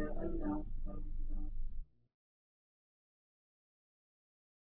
I don't know.